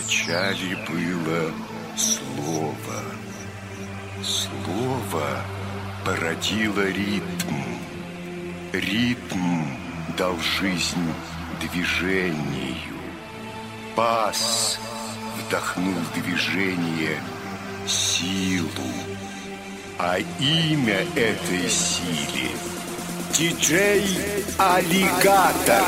Вначале было слово. Слово породило ритм. Ритм дал жизнь движению. Пас вдохнул движение силу. А имя этой силе – диджей-аллигатор.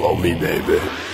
Follow me, baby.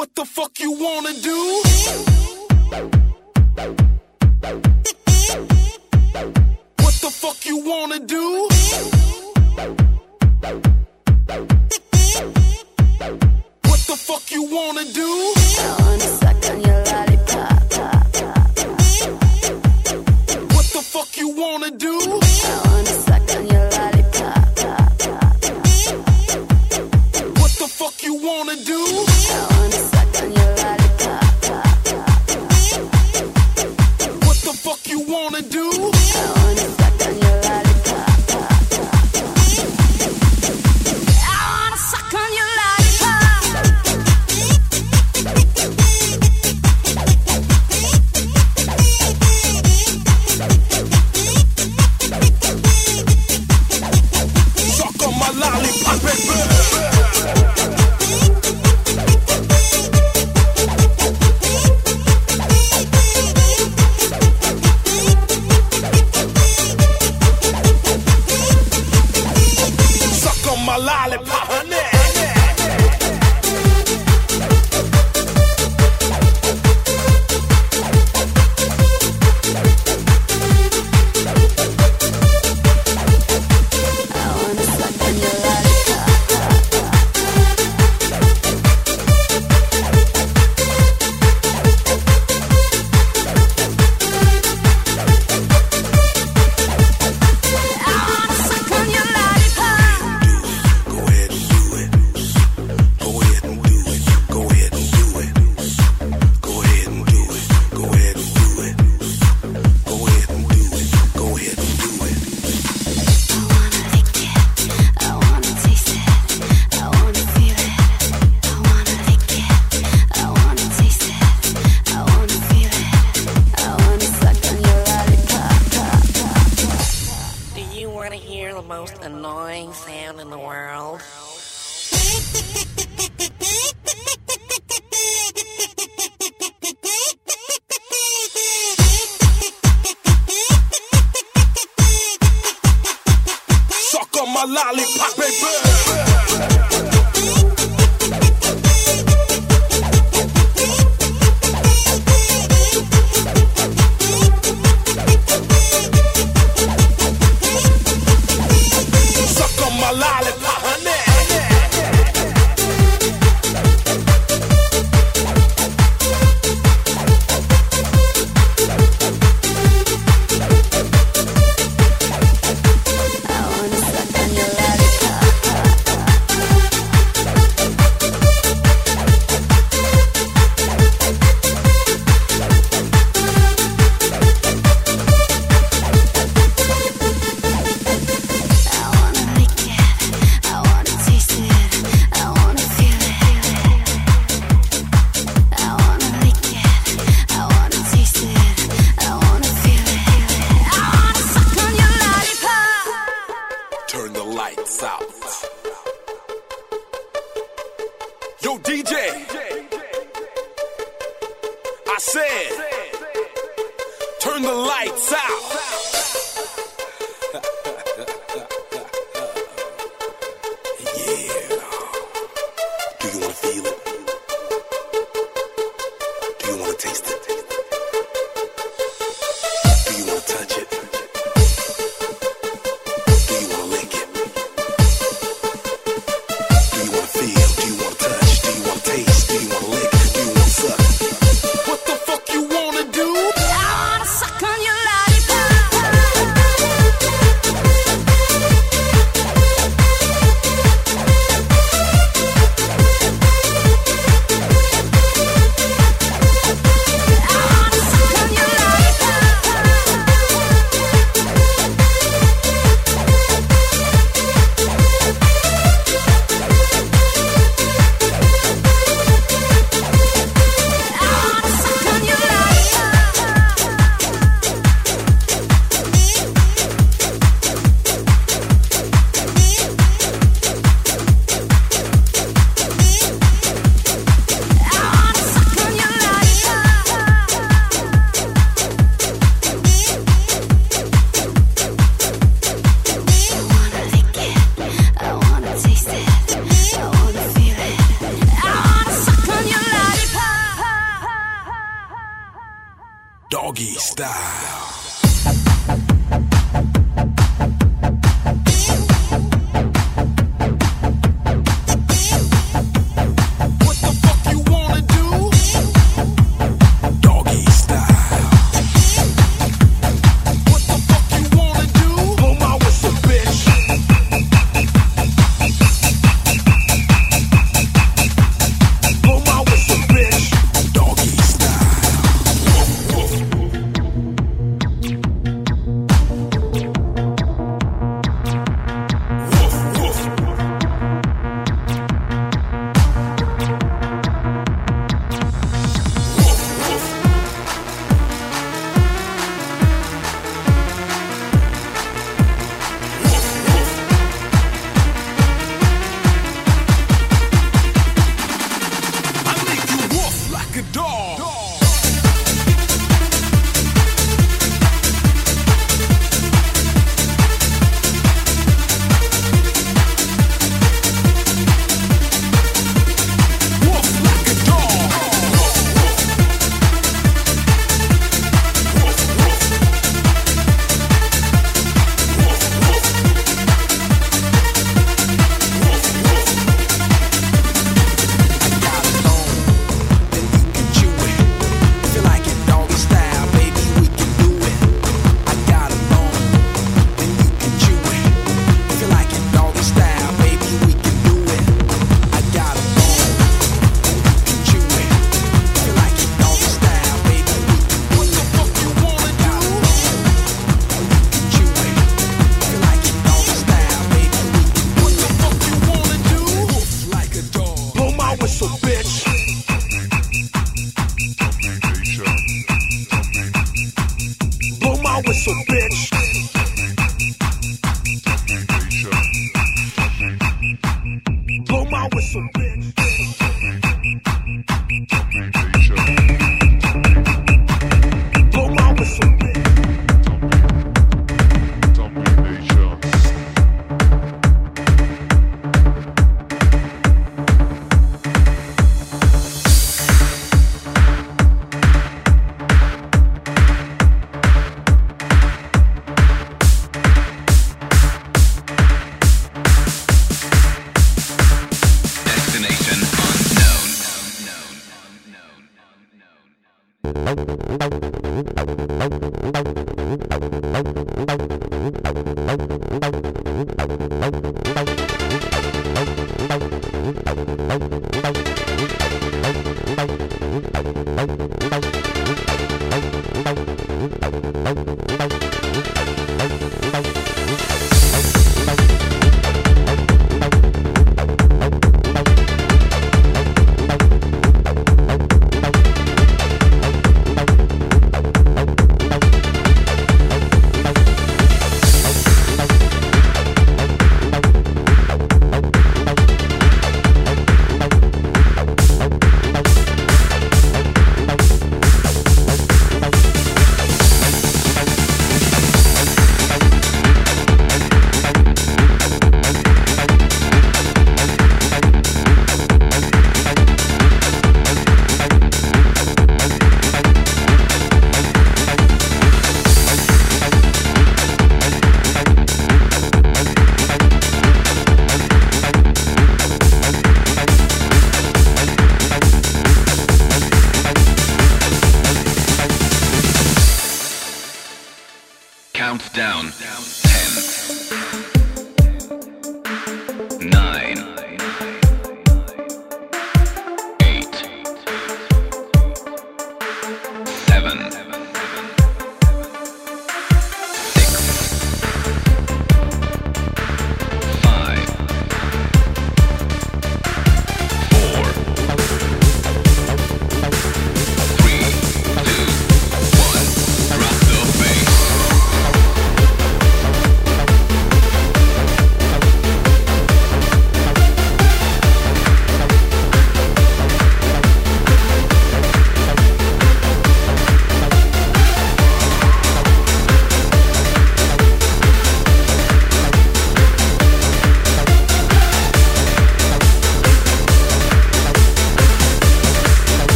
What the fuck you wanna do? What the fuck you wanna do? What the fuck you wanna do? I wanna suck on your lollipop. What the fuck you wanna do? fuck you wanna do?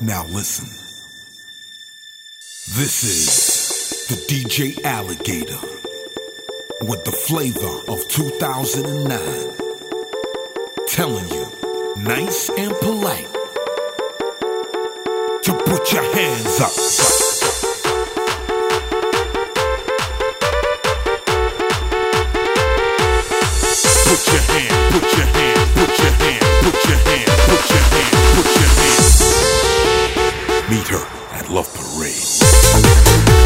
Now listen. This is the DJ Aligator with the flavor of 2009. Telling you, nice and polite, to put your hands up. Put your hand, put your hand, put your hand, put your hand, put your Meet her at Love Parade.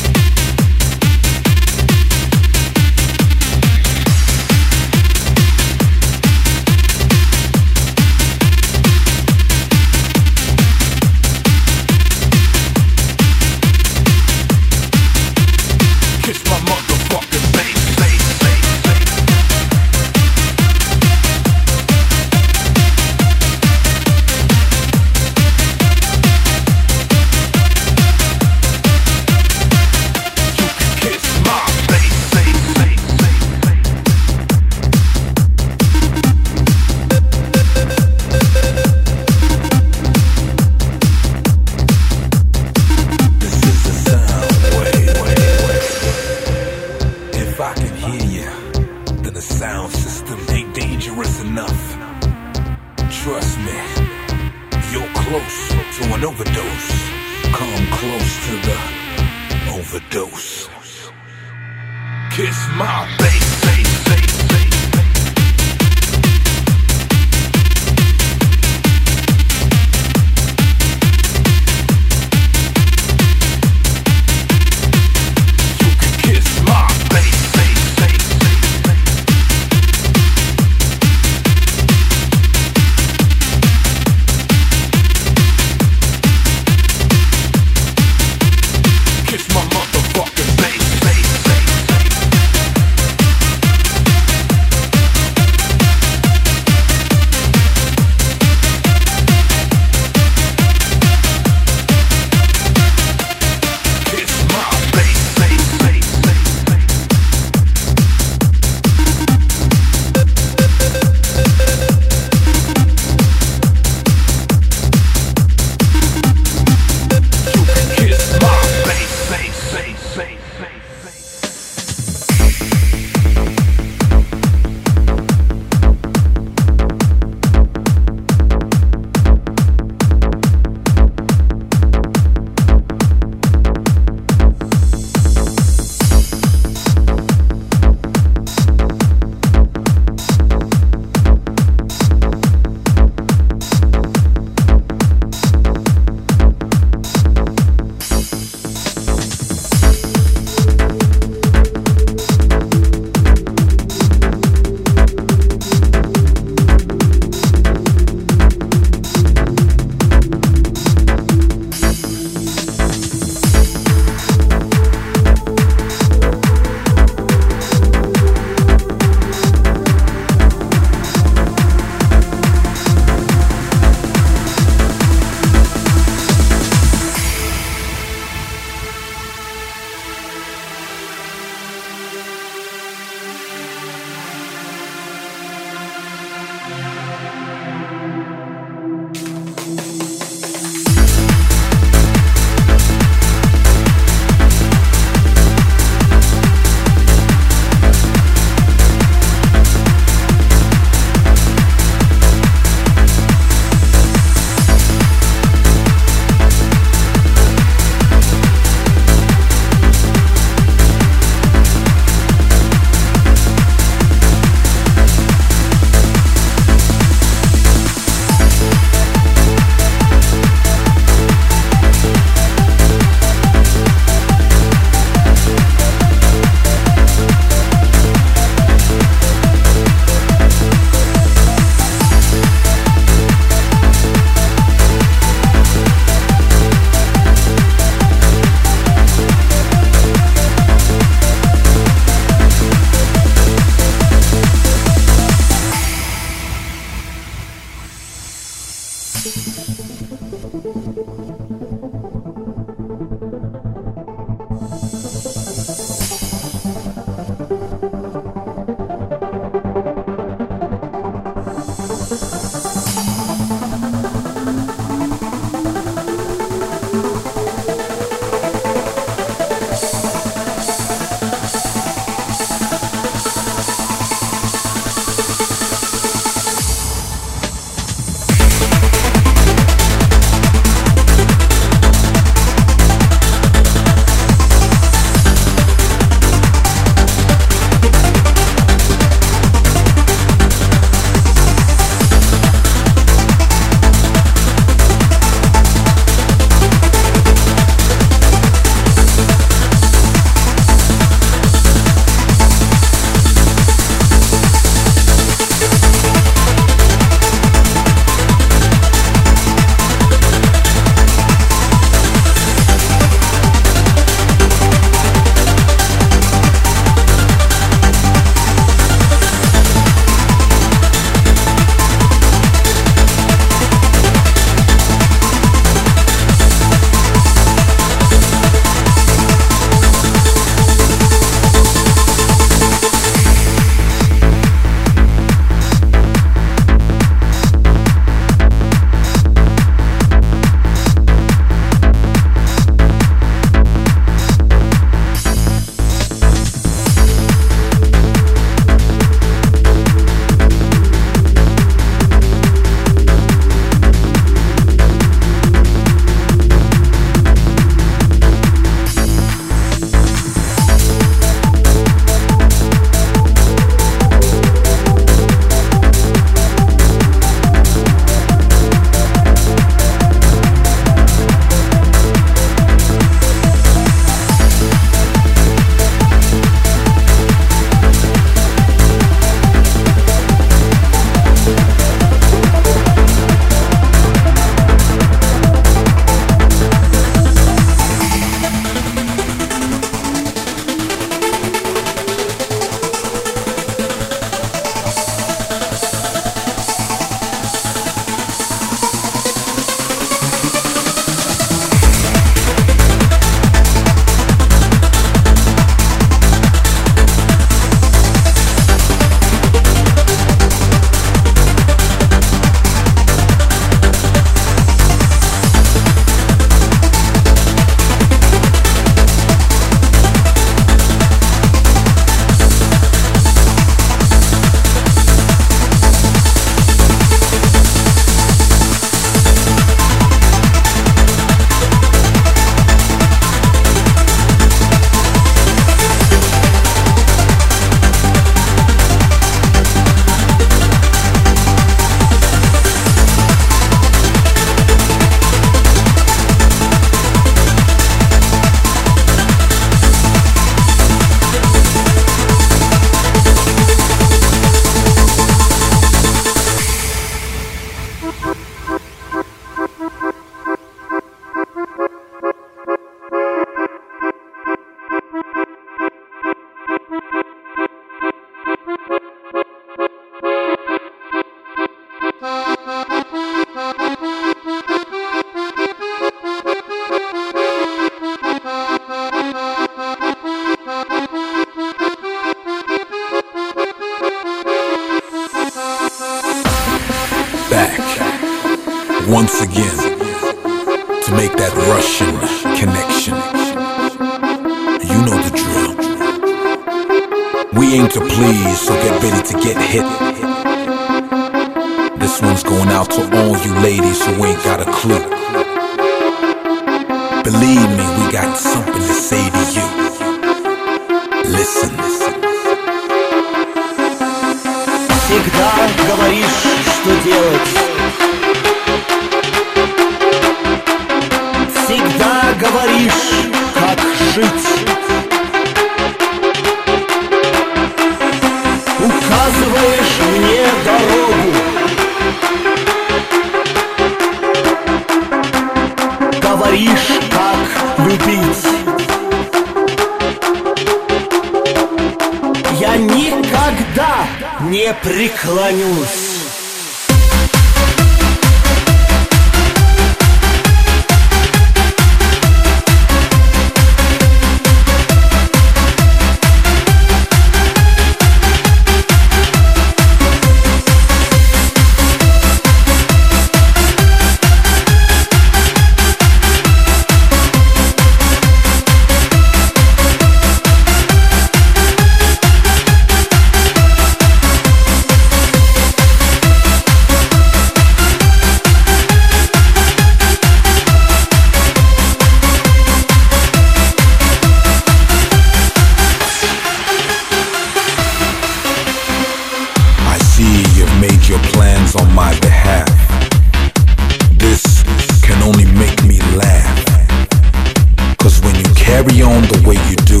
carry on the way you do,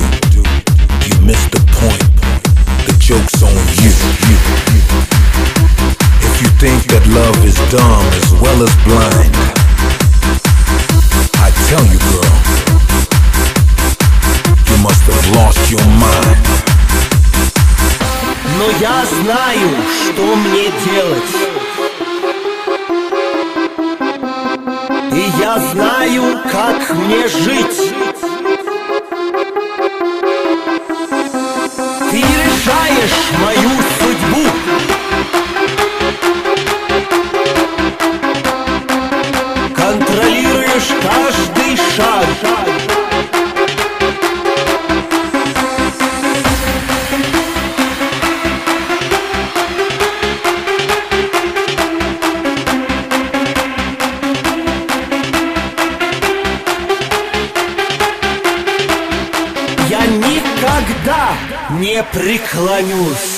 you miss the point. The joke's on you. If you think that love is dumb as well as blind, I tell you, girl, you must have lost your mind. Но я знаю, что мне делать И я знаю, как мне жить нарушаешь мою клонюсь.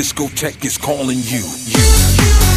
Discotheque is calling you. You,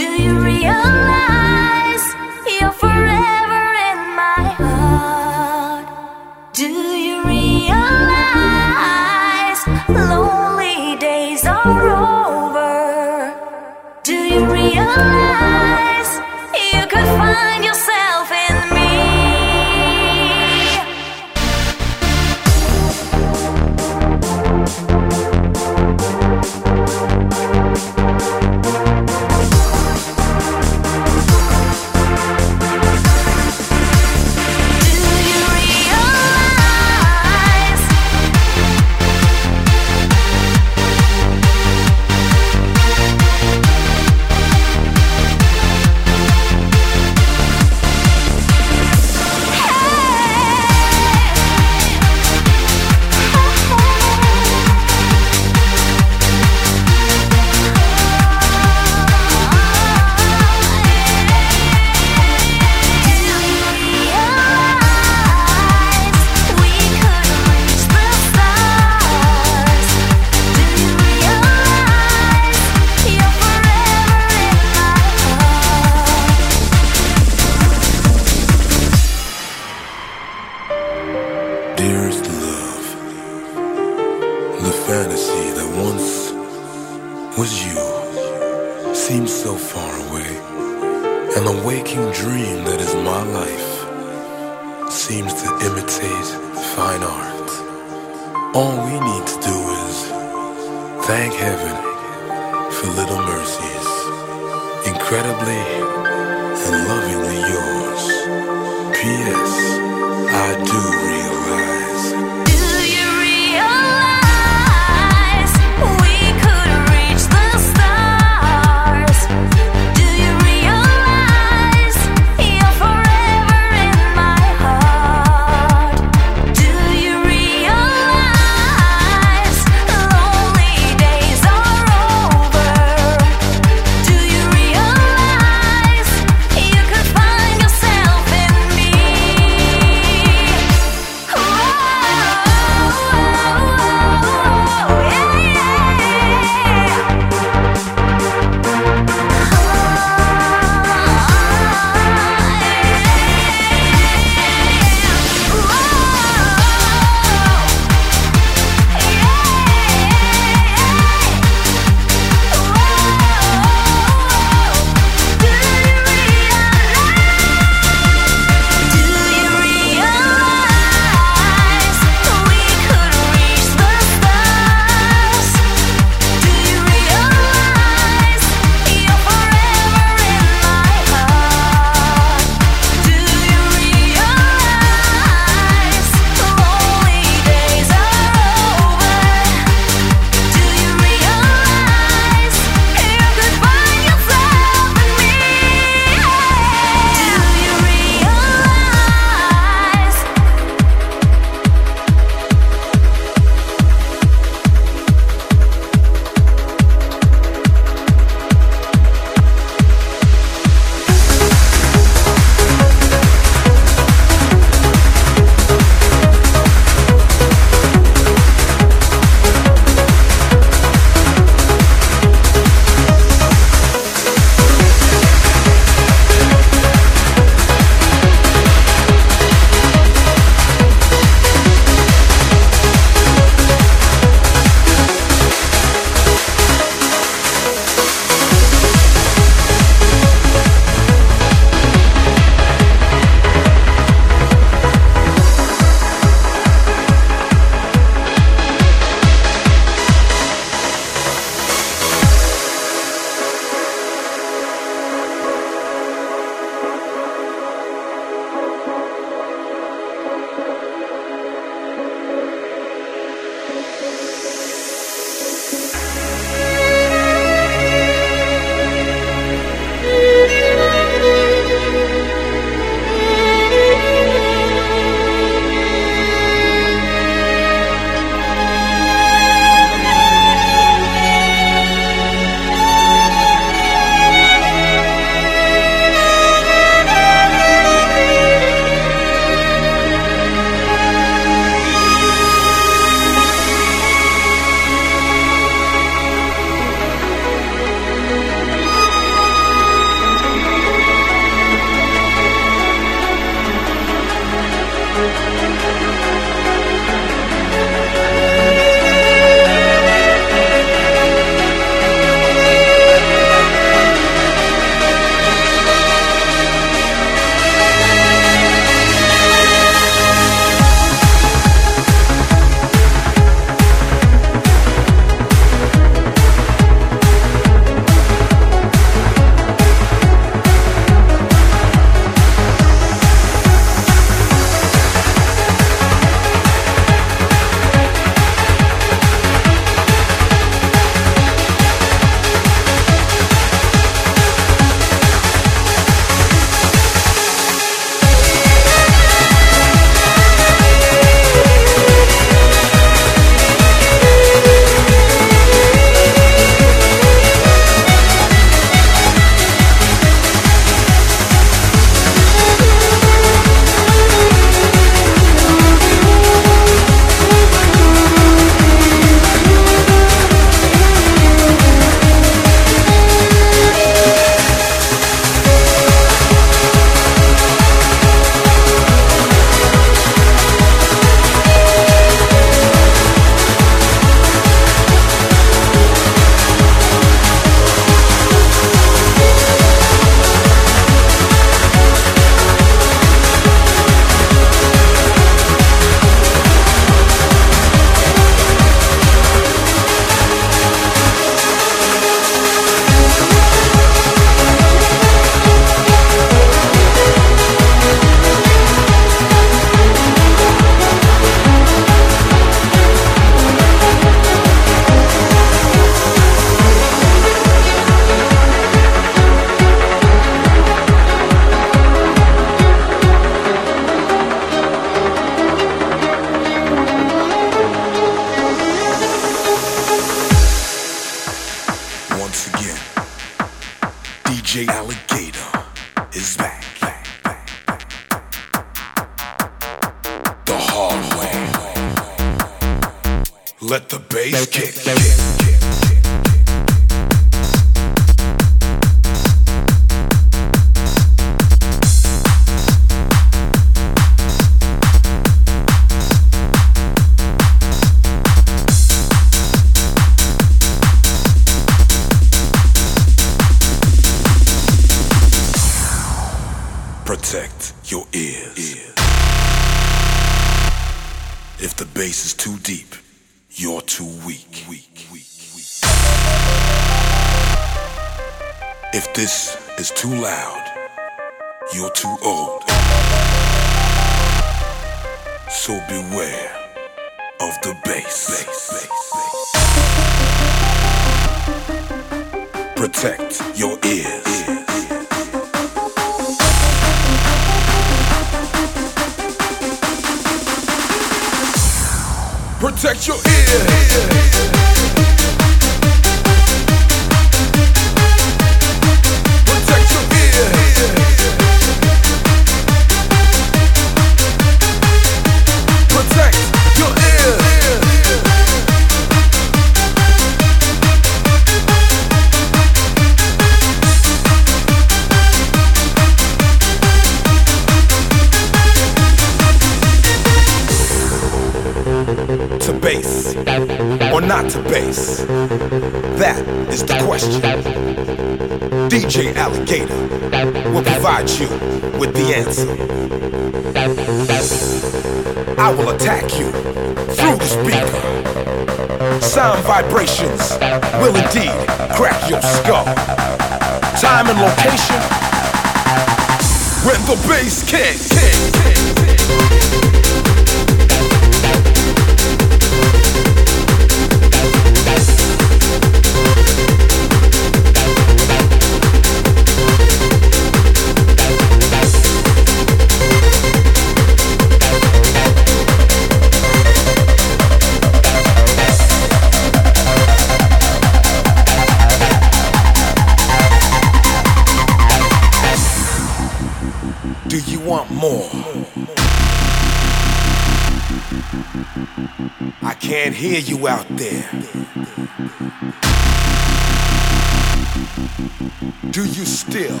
Do you still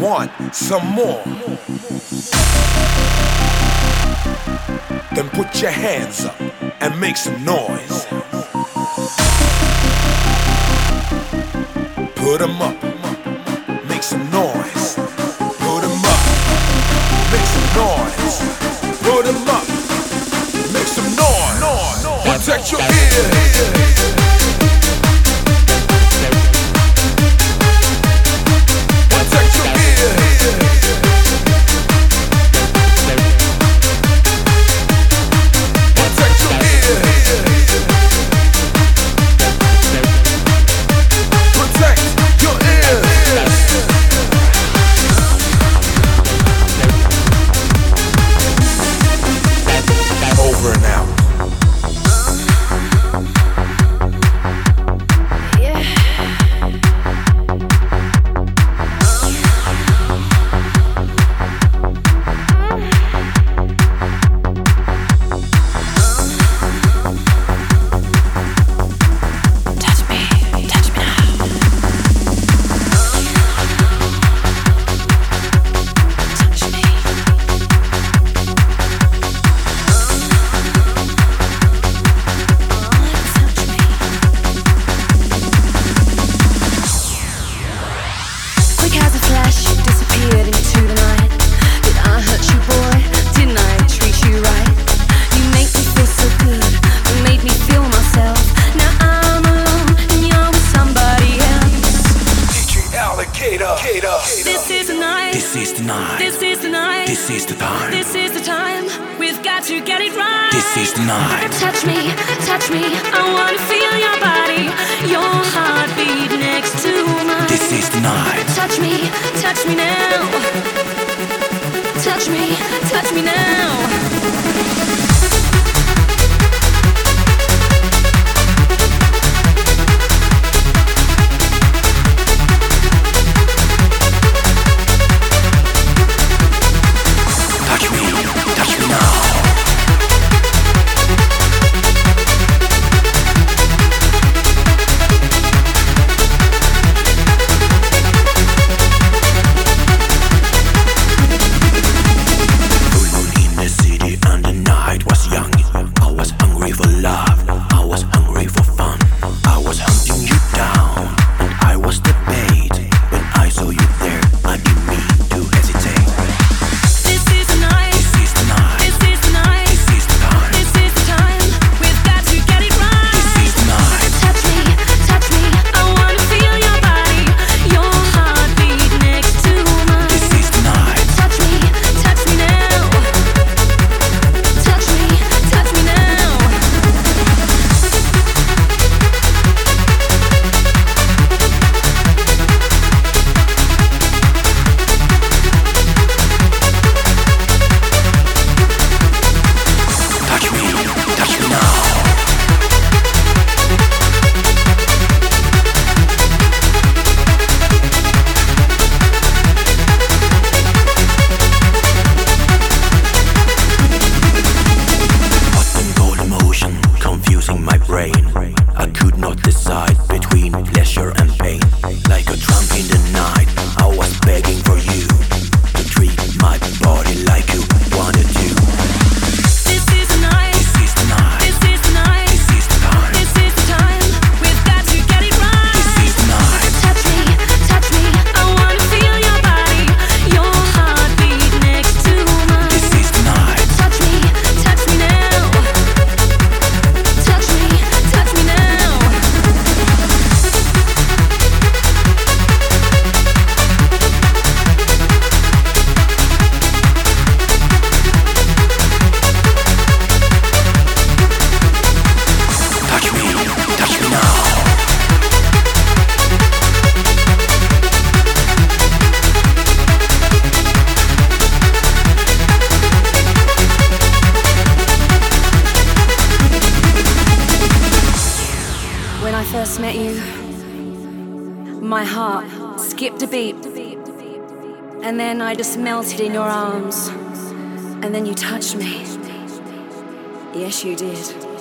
want some more? Then put your hands up and make some noise. Put them up, make some noise. Put them up, make some noise. Put them up, make some noise. Protect your ears. And then you touched me. Yes, you did.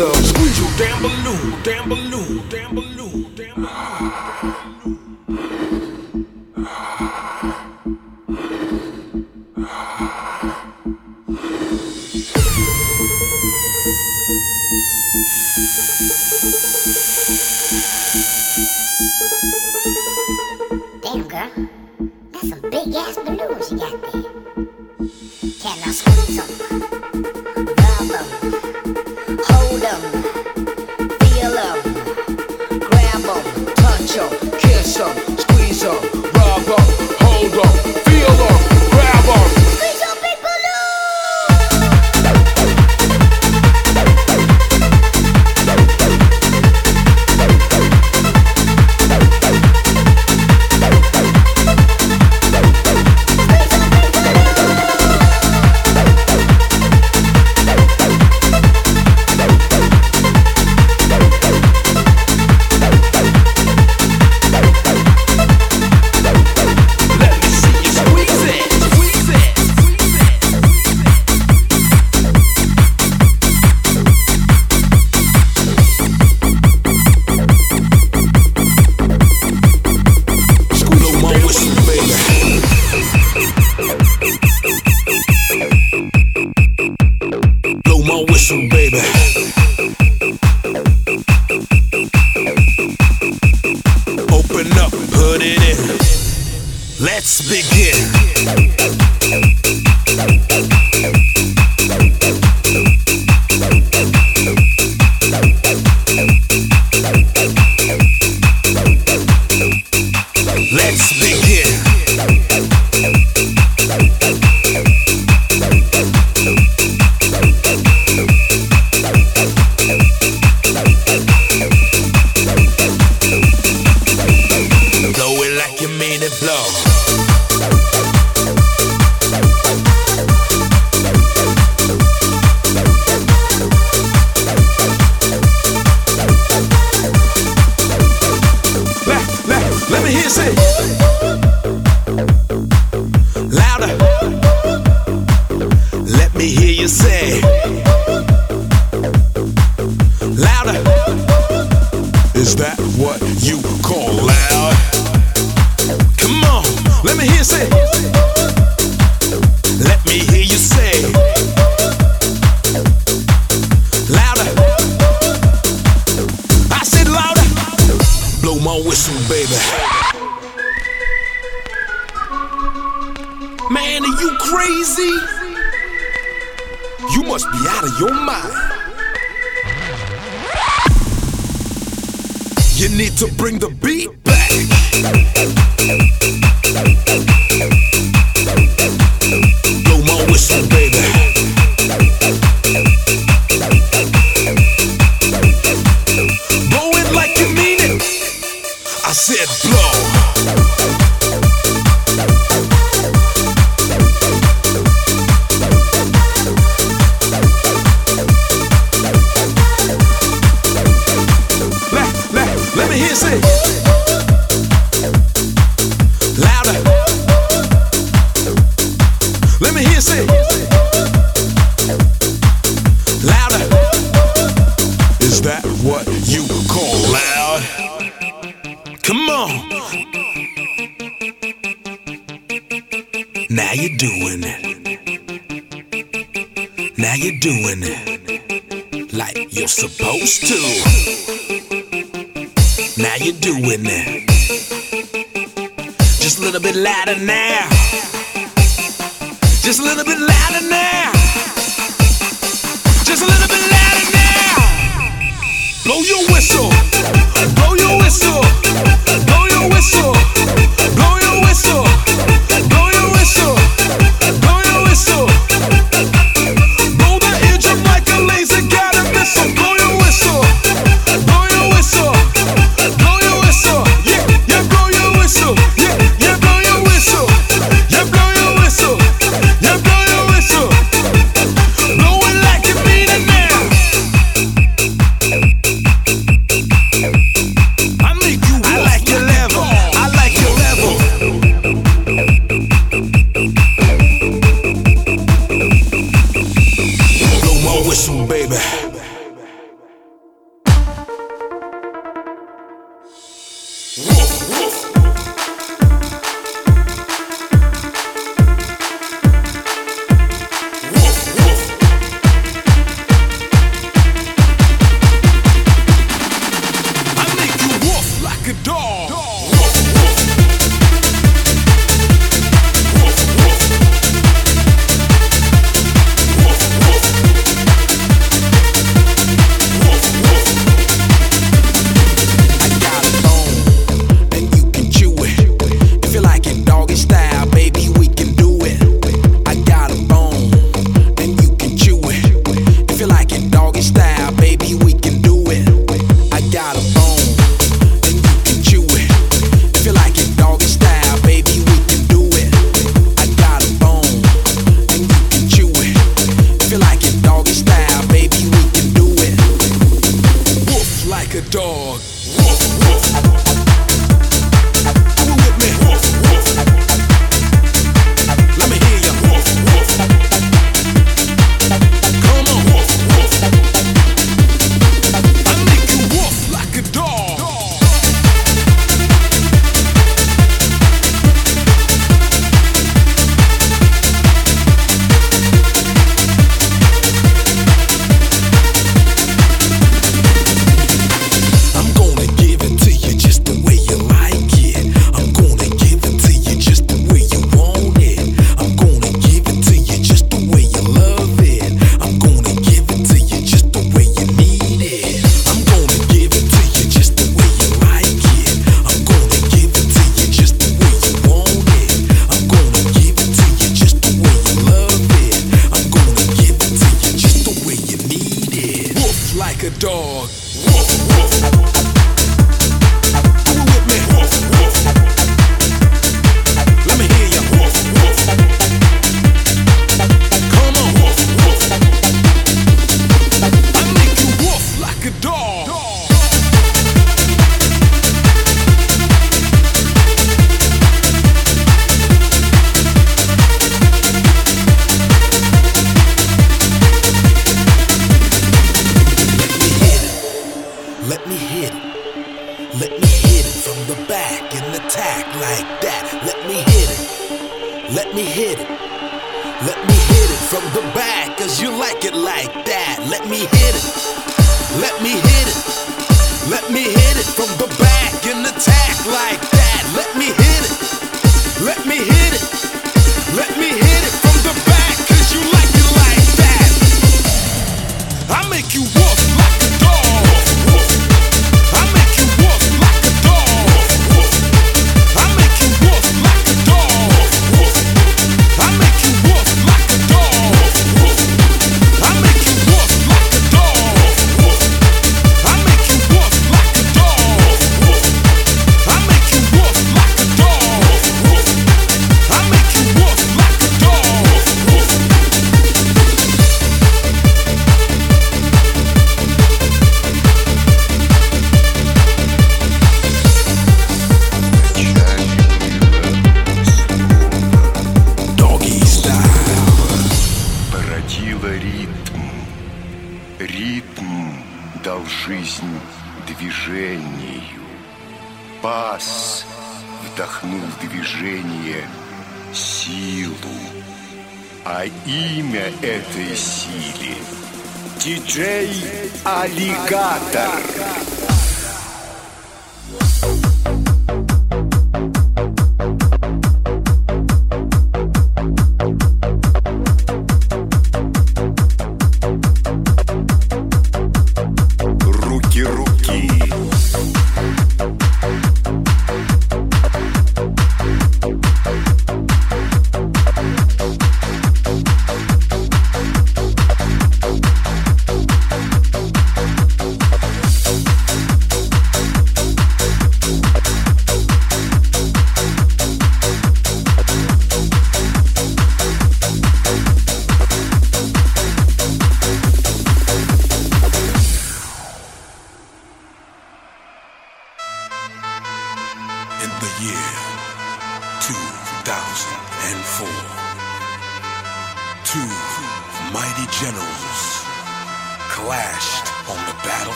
yourself. Squeeze your damn balloon, damn balloon.